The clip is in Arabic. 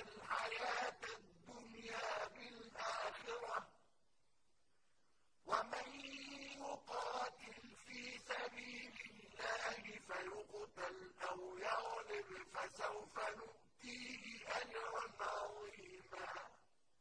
الْحَيَاةَ الدُّنْيَا بِالْآخِرَةِ. وَمَن يُقَاتِلْ فِي سَبِيلِ اللَّهِ فَيُقْتَلْ أَوْ يَغْلِبْ فَسَوْفَ